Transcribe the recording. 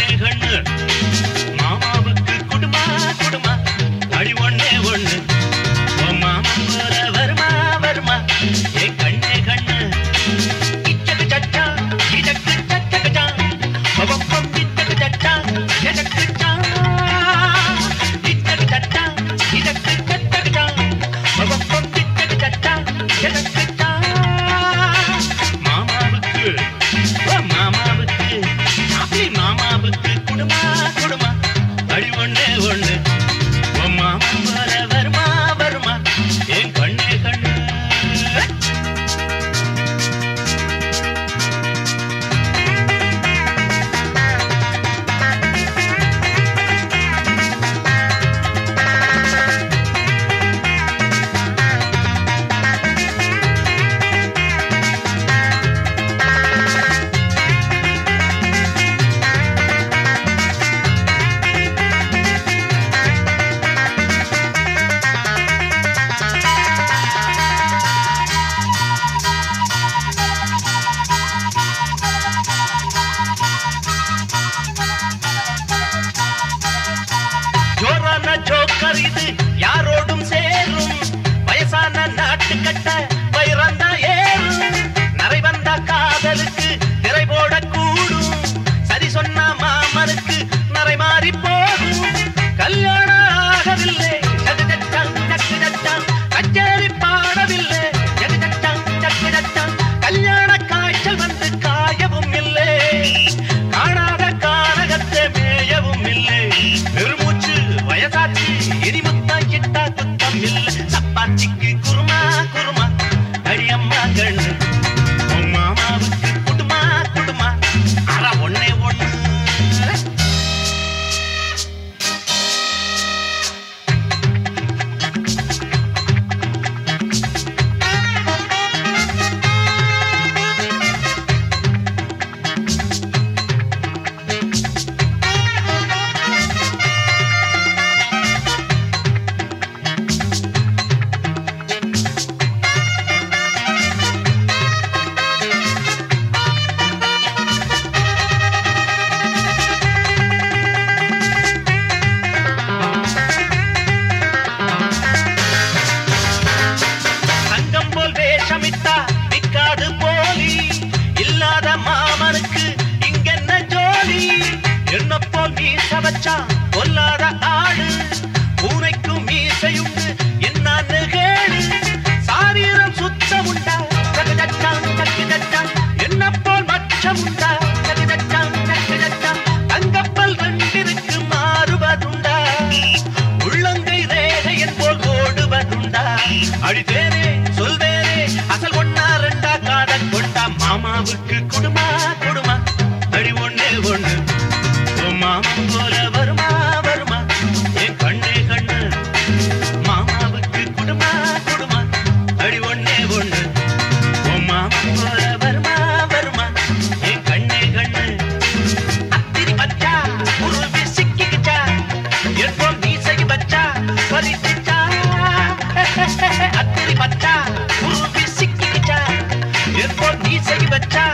என் கண்ணே ஜோக்கர் யாரோடும் சேரும் சப்பாத்திக்கு குருமா குருமா. அடியம்மா கண்ணு. மச்சான் கொல்லாத ஆடு. பூனைக்கும் மீசையும் என்னன்னு கேளு. சாரீரம் சுத்தம் உண்டா? தகு தட்டான் தக்கு தட்டான் என்ன போல் மச்சம் உண்டா? தகு தட்டான் தக்கு தட்டான் தங்கப்பல் ரெண்டிற்கு மாறுவதுண்டா. உள்ளங்கை ரேகையின் போல் ஓடுவதுண்டா. அழித்தேனே சொல்வேனே அசல் ஒன்னா ரெண்டா காதல் கொண்டா. மாமாவுக்கு குடுமா குடுமா. அடி ஒண்ணு ஒண்ணு. மாமன் போல மறிச்சிட்டா அத்திரி மச்சா உருவி சிக்கிக்கிட்டா? எப்போ நீ செய்ய வச்சா